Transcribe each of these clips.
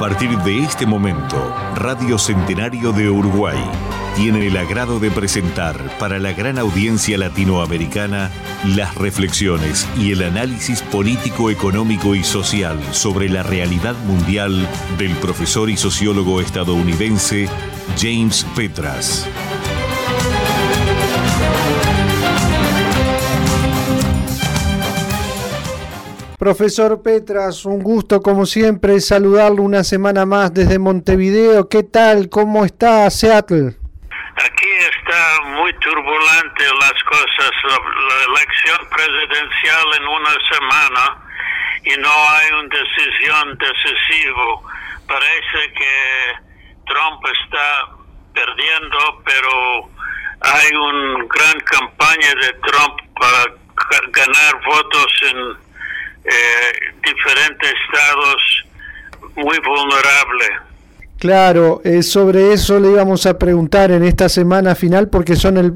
partir de este momento, Radio Centenario de Uruguay tiene el agrado de presentar para la gran audiencia latinoamericana las reflexiones y el análisis político, económico y social sobre la realidad mundial del profesor y sociólogo estadounidense James Petras. Profesor Petras, un gusto como siempre saludarlo una semana más desde Montevideo. ¿Qué tal? ¿Cómo está Seattle? Aquí está muy turbulente las cosas. La elección presidencial en una semana y no hay una decisión decisiva. Parece que Trump está perdiendo, pero hay una gran campaña de Trump para ganar votos en estados muy vulnerables. Claro, eh, sobre eso le íbamos a preguntar en esta semana final porque son el,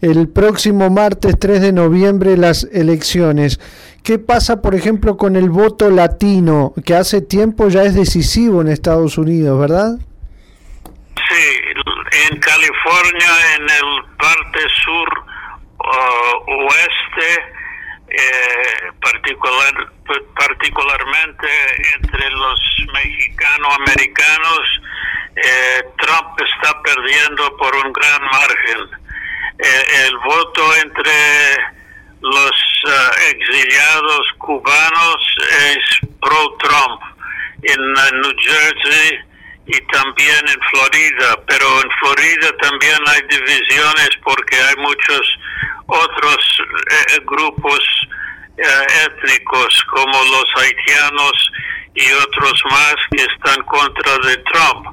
el próximo martes 3 de noviembre las elecciones. ¿Qué pasa, por ejemplo, con el voto latino, que hace tiempo ya es decisivo en Estados Unidos, verdad? Sí, en California, en el parte sur oeste, eh, particular, particularmente entre los mexicano-americanos, eh, Trump está perdiendo por un gran margen. Eh, el voto entre los exiliados cubanos es pro-Trump. En New Jersey y también en Florida, pero en Florida también hay divisiones porque hay muchos otros grupos étnicos como los haitianos y otros más que están contra de Trump.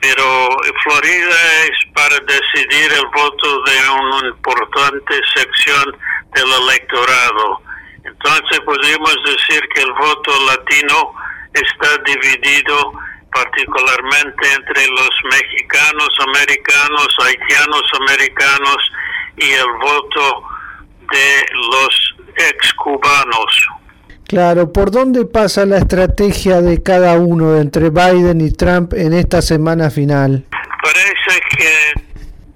Pero Florida es para decidir el voto de una importante sección del electorado. Entonces podemos decir que el voto latino está dividido particularmente entre los mexicanos americanos, haitianos americanos y el voto de los Claro, ¿por dónde pasa la estrategia de cada uno entre Biden y Trump en esta semana final? Parece que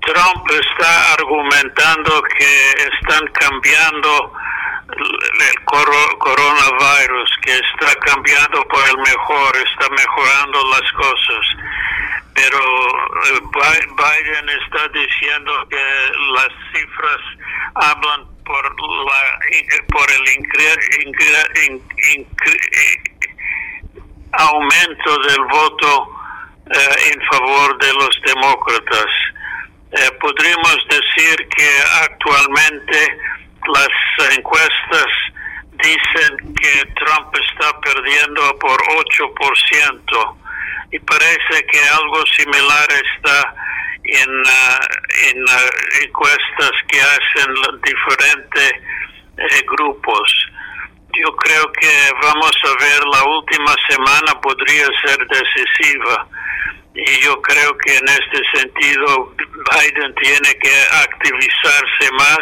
Trump está argumentando que están cambiando el coronavirus que está cambiando por el mejor, está mejorando las cosas. Pero eh, Biden está diciendo que las cifras hablan por, la, por el aumento del voto eh, en favor de los demócratas. Eh, podríamos decir que actualmente las encuestas dicen que Trump está perdiendo por 8% y parece que algo similar está en, uh, en uh, encuestas que hacen diferentes eh, grupos. Yo creo que vamos a ver la última semana podría ser decisiva y yo creo que en este sentido Biden tiene que activizarse más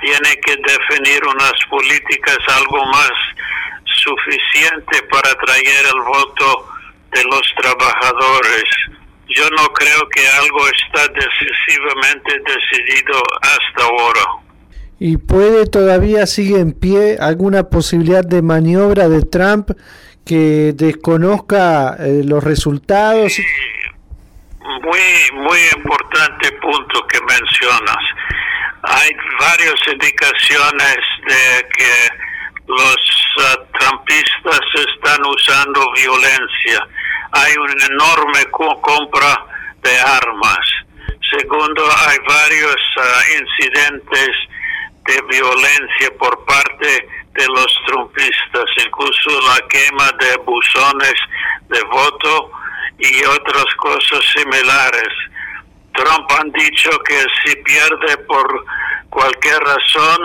tiene que definir unas políticas algo más suficiente para atraer el voto de los trabajadores. Yo no creo que algo está decisivamente decidido hasta ahora. ¿Y puede todavía sigue en pie alguna posibilidad de maniobra de Trump que desconozca eh, los resultados? Sí, muy, muy importante punto que mencionas hay varias indicaciones de que los uh, trampistas están usando violencia. Hay una enorme compra de armas. Segundo, hay varios uh, incidentes de violencia por parte de los trumpistas, incluso la quema de buzones de voto y otras cosas similares. Trump han dicho que si pierde por cualquier razón,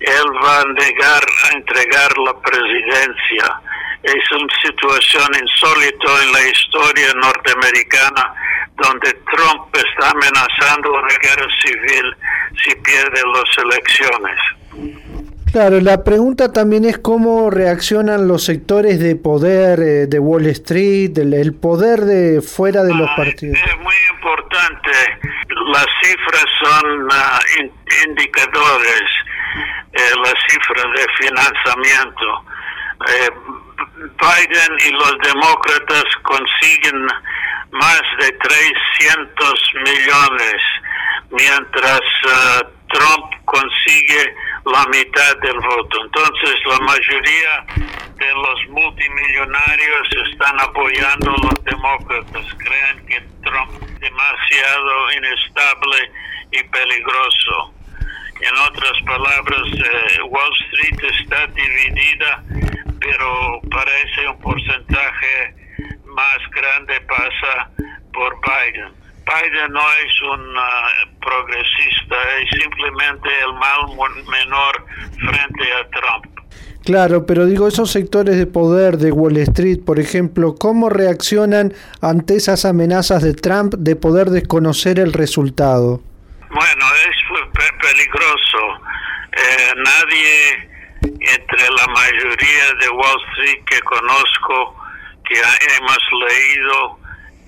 él va a negar a entregar la presidencia. Es una situación insólita en la historia norteamericana donde Trump está amenazando una guerra civil si pierde las elecciones. Claro, la pregunta también es cómo reaccionan los sectores de poder eh, de Wall Street, el, poder de fuera de los ah, partidos. Es muy importante. Las cifras son ah, indicadores, eh, las cifras de financiamiento. Eh, Biden y los demócratas consiguen más de 300 millones, mientras ah, Trump consigue la mitad del voto. Entonces la mayoría de los multimillonarios están apoyando a los demócratas. Creen que Trump es demasiado inestable y peligroso. En otras palabras, eh, Wall Street está dividida, pero parece un porcentaje más grande pasa por Biden. Biden no es un uh, progresista, es simplemente el mal menor frente a Trump. Claro, pero digo, esos sectores de poder de Wall Street, por ejemplo, ¿cómo reaccionan ante esas amenazas de Trump de poder desconocer el resultado? Bueno, es peligroso. Eh, nadie entre la mayoría de Wall Street que conozco, que hemos leído,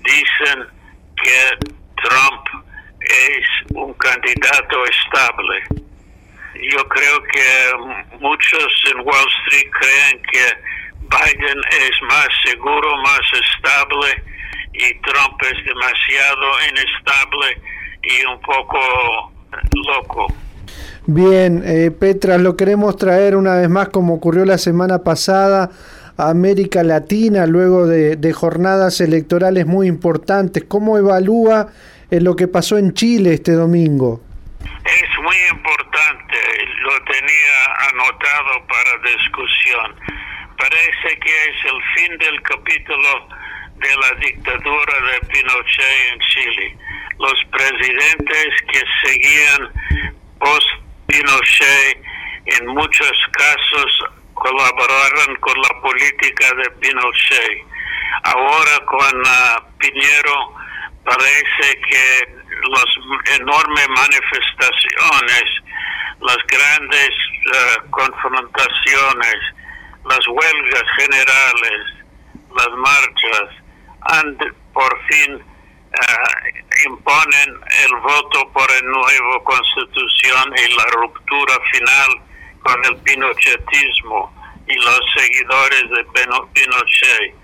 dicen que Trump es un candidato estable. Yo creo que muchos en Wall Street creen que Biden es más seguro, más estable y Trump es demasiado inestable y un poco loco. Bien, eh, Petra, lo queremos traer una vez más como ocurrió la semana pasada América Latina luego de, jornadas electorales muy importantes. ¿Cómo evalúa eh, lo que pasó en Chile este domingo? Es muy importante, lo tenía anotado para discusión. Parece que es el fin del capítulo de la dictadura de Pinochet en Chile. Los presidentes que seguían post-Pinochet en muchos casos colaboraron con la política de Pinochet. Ahora con uh, Piñero parece que las enormes manifestaciones, las grandes uh, confrontaciones, las huelgas generales, las marchas, and por fin uh, imponen el voto por el nuevo constitución y la ruptura final con el pinochetismo y los seguidores de Pinochet.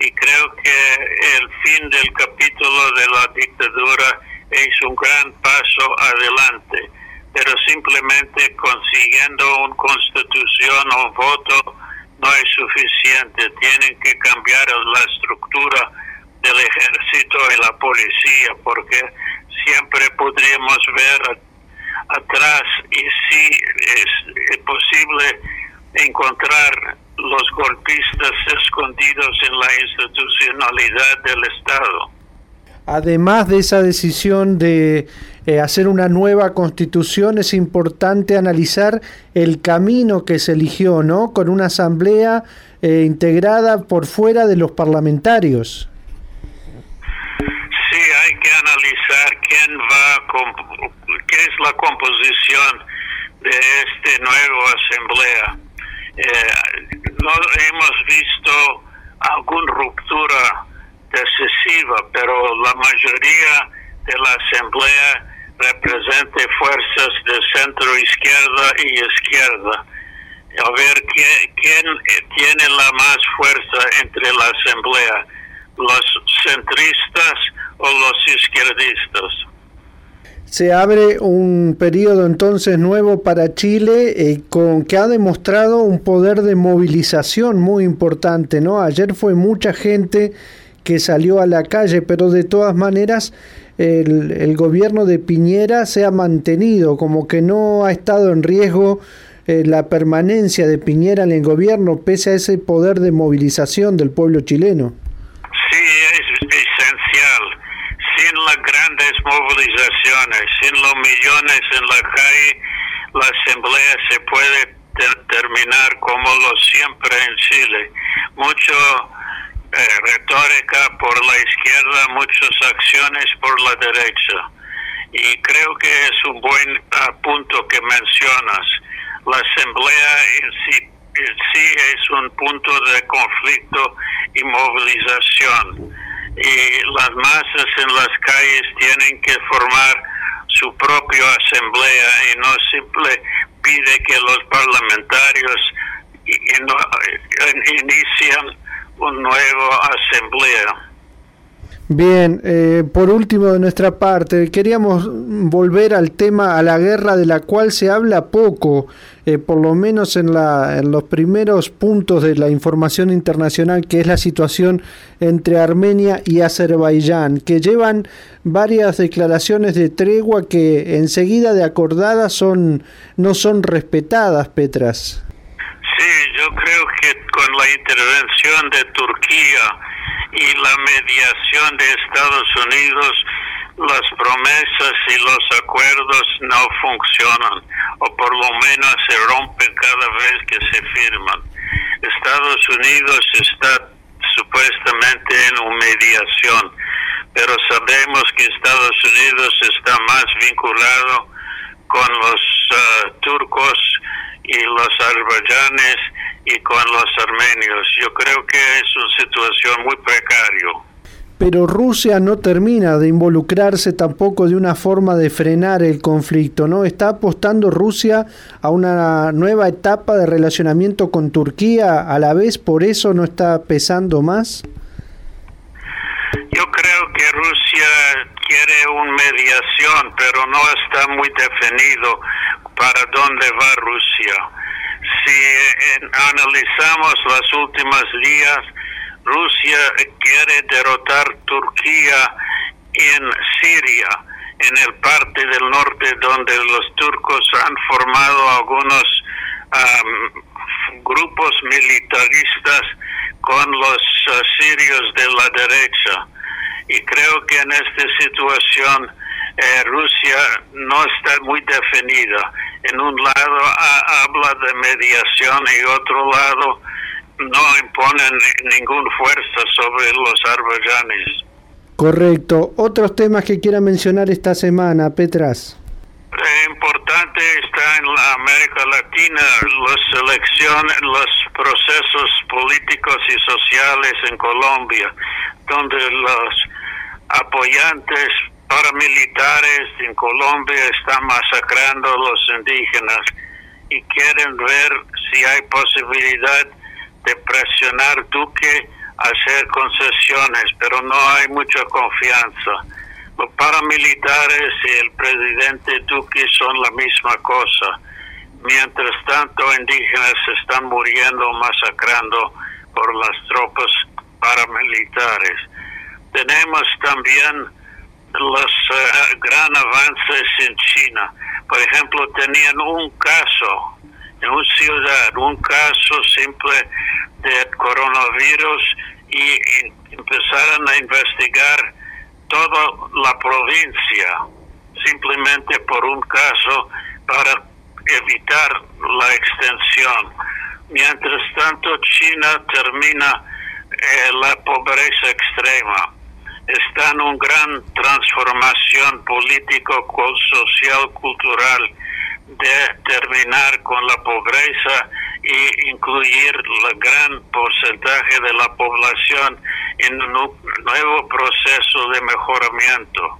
Y creo que el fin del capítulo de la dictadura es un gran paso adelante, pero simplemente consiguiendo una constitución o un voto no es suficiente. Tienen que cambiar la estructura del ejército y la policía, porque siempre podríamos ver atrás y si es posible encontrar los golpistas escondidos en la institucionalidad del Estado. Además de esa decisión de eh, hacer una nueva constitución, es importante analizar el camino que se eligió, ¿no? Con una asamblea eh, integrada por fuera de los parlamentarios. Hay que analizar quién va, qué es la composición de esta nueva asamblea. Eh, no hemos visto alguna ruptura decisiva, pero la mayoría de la asamblea representa fuerzas de centro izquierda y izquierda. A ver quién tiene la más fuerza entre la asamblea, los centristas o los izquierdistas. Se abre un periodo entonces nuevo para Chile eh, con que ha demostrado un poder de movilización muy importante, ¿no? Ayer fue mucha gente que salió a la calle, pero de todas maneras el, gobierno de Piñera se ha mantenido, como que no ha estado en riesgo eh, la permanencia de Piñera en el gobierno pese a ese poder de movilización del pueblo chileno. movilizaciones, sin los millones en la calle, la asamblea se puede terminar como lo siempre en Chile. Mucho eh, retórica por la izquierda, muchas acciones por la derecha. Y creo que es un buen ah, punto que mencionas. la asamblea en sí, sí es un punto de conflicto y movilización. Y las masas en las calles tienen que formar su propia asamblea y no simple pide que los parlamentarios inician una nueva asamblea. Bien, eh, por último de nuestra parte, queríamos volver al tema, a la guerra de la cual se habla poco, eh, por lo menos en, la, en los primeros puntos de la información internacional, que es la situación entre Armenia y Azerbaiyán, que llevan varias declaraciones de tregua que enseguida de acordadas son, no son respetadas, Petras. Sí, yo creo que con la intervención de Turquía, y la mediación de Estados Unidos, las promesas y los acuerdos no funcionan o por lo menos se rompen cada vez que se firman. Estados Unidos está supuestamente en una mediación, pero sabemos que Estados Unidos está más vinculado con los ah, turcos y los azerbaiyanes y con los armenios. Yo creo que es una situación muy precaria. Pero Rusia no termina de involucrarse tampoco de una forma de frenar el conflicto, ¿no? ¿Está apostando Rusia a una nueva etapa de relacionamiento con Turquía? ¿A la vez por eso no está pesando más? Yo creo que Rusia quiere una mediación, pero no está muy definido para dónde va Rusia si analizamos los últimos días, Rusia quiere derrotar Turquía en Siria, en el parte del norte donde los turcos han formado algunos grupos militaristas con los uh, sirios de la derecha. Y creo que en esta situación eh, Rusia no está muy definida en un lado habla de mediación y otro lado no imponen ninguna fuerza sobre los arbayanes. Correcto. Otros temas que quiera mencionar esta semana, Petras. importante está en la América Latina las elecciones, los procesos políticos y sociales en Colombia, donde los apoyantes paramilitares en Colombia están masacrando a los indígenas y quieren ver si hay posibilidad de presionar Duque a hacer concesiones, pero no hay mucha confianza. Los paramilitares y el presidente Duque son la misma cosa. Mientras tanto, indígenas están muriendo, masacrando por las tropas paramilitares. Tenemos también los uh, gran avances en China. Por ejemplo, tenían un caso en una ciudad, un caso simple de coronavirus y empezaron a investigar toda la provincia simplemente por un caso para evitar la extensión. Mientras tanto, China termina eh, la pobreza extrema está en una gran transformación político, social, cultural de terminar con la pobreza e incluir el gran porcentaje de la población en un nuevo proceso de mejoramiento.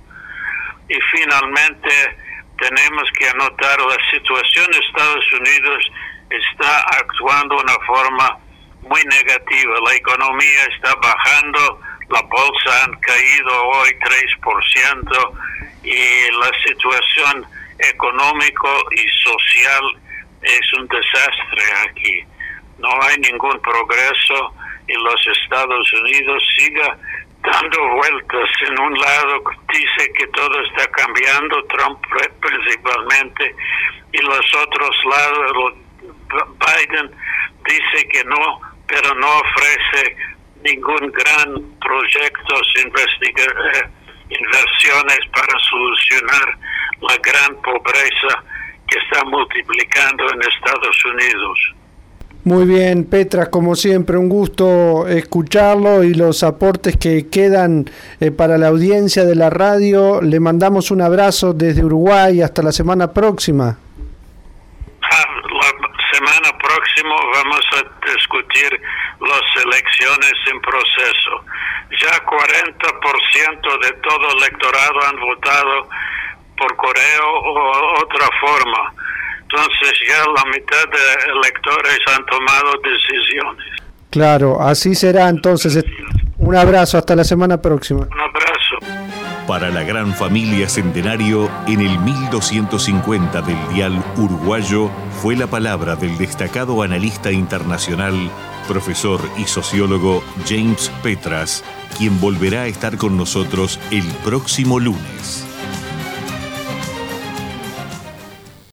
Y finalmente tenemos que anotar la situación de Estados Unidos está actuando de una forma muy negativa. La economía está bajando, la bolsa han caído hoy 3% y la situación económico y social es un desastre aquí. No hay ningún progreso y los Estados Unidos siga dando vueltas. En un lado dice que todo está cambiando, Trump principalmente, y los otros lados, Biden dice que no, pero no ofrece ningún gran proyecto, eh, inversiones para solucionar la gran pobreza que está multiplicando en Estados Unidos. Muy bien, Petra, como siempre, un gusto escucharlo y los aportes que quedan eh, para la audiencia de la radio. Le mandamos un abrazo desde Uruguay hasta la semana próxima. Ah, próxima vamos a discutir las elecciones en proceso. Ya 40% de todo el electorado han votado por correo o otra forma. Entonces ya la mitad de electores han tomado decisiones. Claro, así será entonces. Un abrazo, hasta la semana próxima. Para la gran familia Centenario, en el 1250 del dial uruguayo, fue la palabra del destacado analista internacional, profesor y sociólogo James Petras, quien volverá a estar con nosotros el próximo lunes.